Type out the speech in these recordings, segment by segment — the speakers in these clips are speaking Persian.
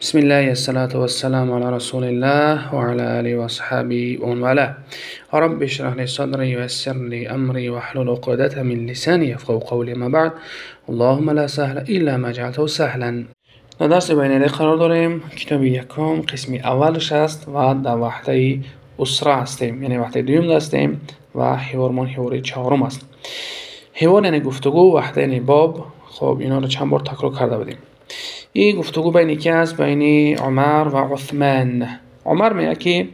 بسم الله الصلاة والسلام على رسول الله وعلى آله وأصحابه ومن والاه رب اشرح لي صدري ويسر لي أمري واحلل عقدة من لساني يفقهوا قولي ما بعد اللهم لا سهل إلا ما جعلته سهلا در درس بین قرار داریم کتاب یکم قسمی اولش است و در وحده اسره هستیم یعنی وحده دویم هستیم و حوارمان حواره چهارم است حوار یعنی گفتگو وحده یعنی باب خب اینا رو چند بار تکرار کرده بودیم این گفتگو بین کی است بین عمر و عثمان. عمر میگه که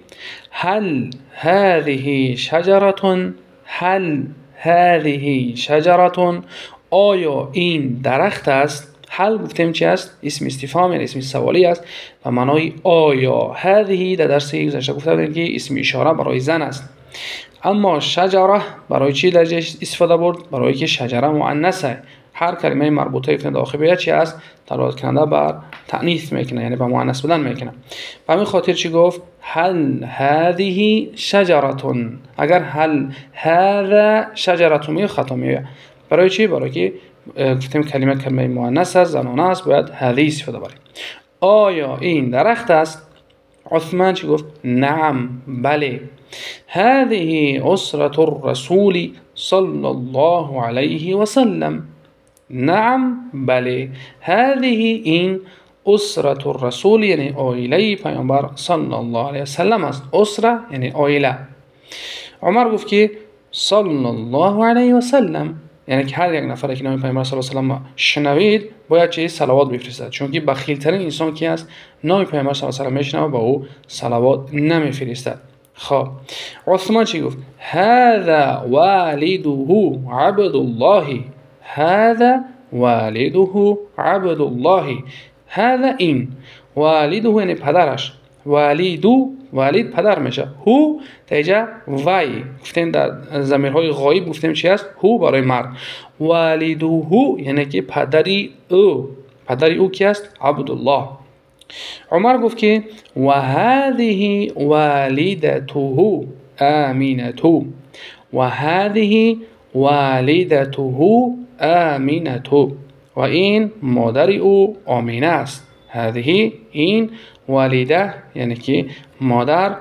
هل هذه شجرة هل هذه شجرة آیا این درخت است؟ هل گفتیم چی است؟ اسم استفهام یعنی اسم سوالی است و معنای آیا هذه در درس گذشته گفته که اسم اشاره برای زن است. اما شجره برای چی درجه استفاده برد؟ برای که شجره مؤنثه. هر کلمه مربوطه که داخل بیاد چی است دلالت کننده بر تعنیث می‌کنه یعنی به مؤنث بودن می‌کنه. به همین خاطر چی گفت؟ هل هذه شجره اگر هل هذا شجره می خطا برای چی؟ برای که گفتیم کلمه کلمه مؤنث است زنانه است باید هذه استفاده بریم آیا این درخت است؟ عثمان چی گفت؟ نعم بله. هذه أسرة الرسول صلى الله عليه وسلم. نعم بله هذه این أسرة الرسول یعنی آیله پیامبر صلی الله علیه وسلم است أسرة یعنی آیله عمر گفت که صلی الله علیه وسلم یعنی که هر یک نفر که نام پیامبر صلی الله علیه وسلم شنوید باید چه صلوات بفرستد. چون که بخیل ترین انسان کی است؟ نام پیامبر صلی الله علیه وسلم میشنوه با أو صلوات نمیفرستد. خب عثمان چی گفت؟ هذا والده عبد الله هذا والده عبد الله. هذا این والده یعنی پدرش. والیدو والید پدر میشه. هو تیجا وای. گفتیم در زمیرهای غایب گفتیم چی است؟ هو برای مرد. والیدو هو یعنی که پدری أو. پدری أو کی است؟ عبدالله عمر گفت که و هذه والدته آمینته و هذه والدته آمینته و این مادر أو آمینه است. هذه این والده یعنی که مادر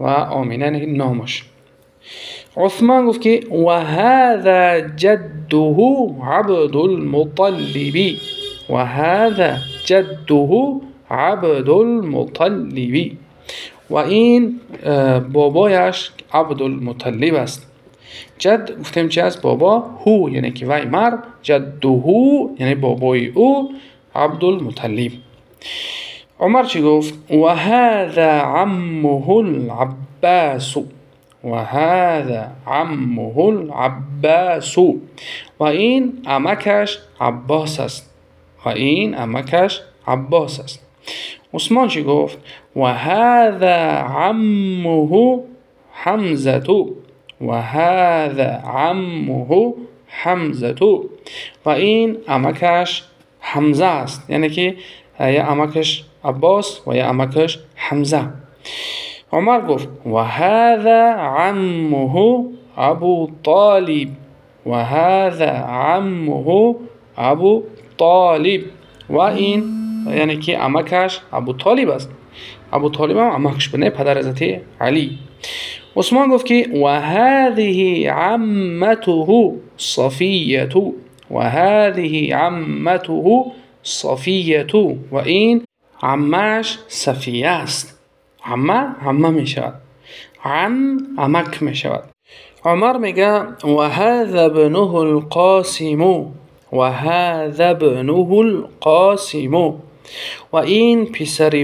و آمینه نامش. عثمان گفت که و هذا جده عبد المطلبی و هذا جده عبد المطلبی و این بابایش عبد المطلب است. جد گفتیم چی است بابا هو یعنی که وی مرد جده یعنی بابای او عبد المطلب عمر چی گفت و هذا عمه العباس و هذا عمه العباس و این امکش عباس است و این امکش عباس است عثمان چی گفت و هذا عمه حمزه و هذا عمه حمزة. و این امکش حمزه یعنی که یا امکش عباس و امکش حمزة. عمر گفت و هذا عمه أبو طالب. و هذا عمه أبو طالب. و این یعنی که أبو طالب است. أبو طالب هم امکش بنه علی. عثمان گفت که و هذه عمته صفیة و هذه عمته صفیة و این عمش صفیه عمه می شود عم عمک می شود عمر میگه و ابنه القاسم و ابنه القاسم. و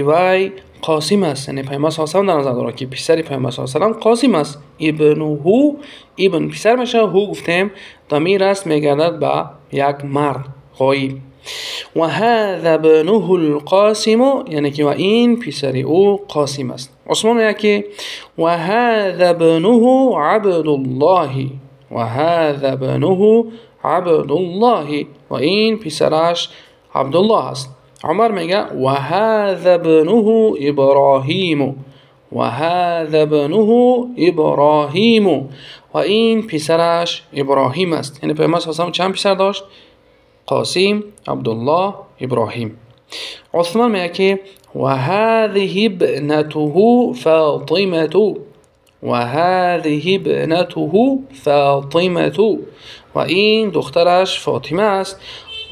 وی قاسم است. یعنی پیامبر صلی الله در نظر داره که پسر پیامبر صلی الله قاسم است. ابنه ابن پسر میشه. هو گفتیم ضمیر است میگردد به یک مرد. غایب و هذا ابنه القاسم یعنی که و این پسر او قاسم است. عثمان که و هذا ابنه عبد الله و هذا ابنه عبد الله و این پسرش عبدالله است. عمر میگه و هذا ابنه ابراهیم و هذا ابنه ابراهیم و این پسرش ابراهیم است. یعنی پیامبر صلی چند پسر داشت؟ قاسم عبدالله ابراهیم. عثمان میگه که و هذه ابنته فاطمة. و هذه ابنته فاطمة. و این دخترش فاطمة است.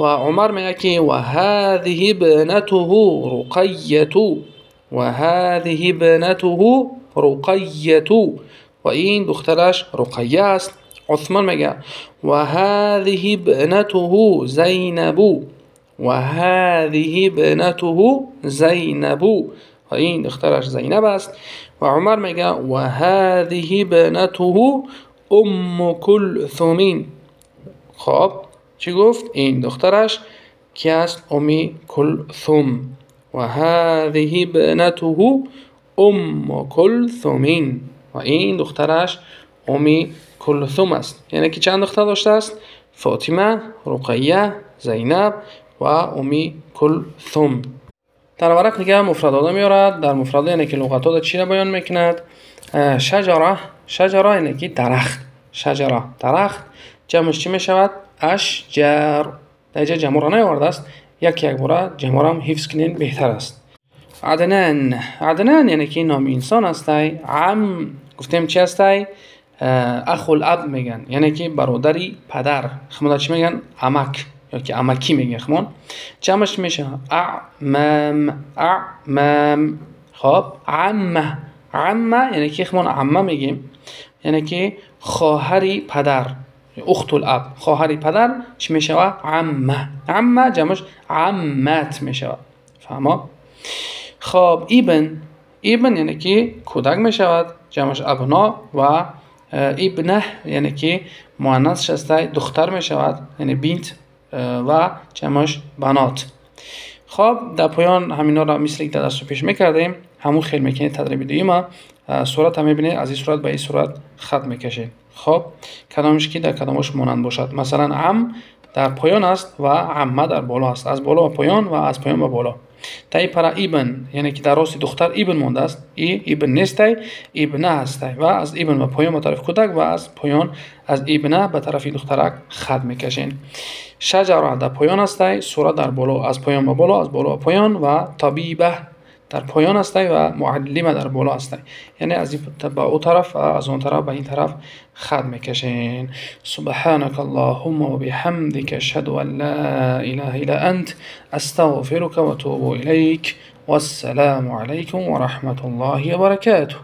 وعمر ميكي وهذه ابنته رقية وهذه ابنته رقية. وإن دختلاش رقية عثمان مگه وهذه ابنته زينب. وهذه ابنته زينب. وإن دختلاش زينب است. وعمر مگه وهذه ابنته أم كلثومين خب. چی گفت؟ این دخترش کی است امی کلثوم و هذه ابنته ام کلثومین و این دخترش امی کلثوم است. یعنی که چند دختر داشته است؟ فاطمه رقیه زینب و امی کلثوم. در ورق دیگه مفردات میارد در مفردات یعنی که لغتات چی را بیان می‌کند؟ شجره شجره یعنی که درخت. شجره درخت. جمعش چی می‌شود؟ اشجر در اینجا جمع را نیاورده است. یک یک باره جمع را حفظ کنین بهتر است. عدنان. عدنان یعنی که نام انسان است عم گفتیم چی است اخو الاب میگن. یعنی که برادری پدر. خمودا چی میگن؟ عمک. یا که عمکی میگه خمون. جمعش میشه اعمام اعمام خب عمه. عمه یعنی که خمون عمه اخت الاب خواهری پدر چی میشه عمه. عمه جمعش عمت میشه فهمه خب ابن. ابن یعنی که کودک می‌شود. جمعش ابنا و ابنه یعنی که مؤنث شسته دختر می شود یعنی بینت و جمعش بنات. خب در پایان همینا را مثل که در دست پیش می‌کردیم. همون خیلی می‌کنی تدریب دویمه صورت هم می‌بینید از این صورت به این صورت خط می‌کشید خب کدامش که در کدامش مانند باشد؟ مثلا عم در پایان است و عمه در بالا است. از بالا و پایان و از پایان به بالا. تای پر ایبن یعنی که در راست دختر ایبن مونده است. ای ایبن نیست ایبنه هست و از ایبن به پایان به طرف کودک و از پایان از ایبنه به طرف دخترک خط می‌کشین. شجره در پایان است سوره در بالا از پایان به بالا از بالا به پایان و طبیبه در پایان است و معلم در بالا است یعنی از این به او طرف و از اون طرف به این طرف خط می‌کشین. سبحانك اللهم وبحمدك اشهد ان لا اله الا انت استغفرك واتوب اليك والسلام عليكم ورحمه الله وبركاته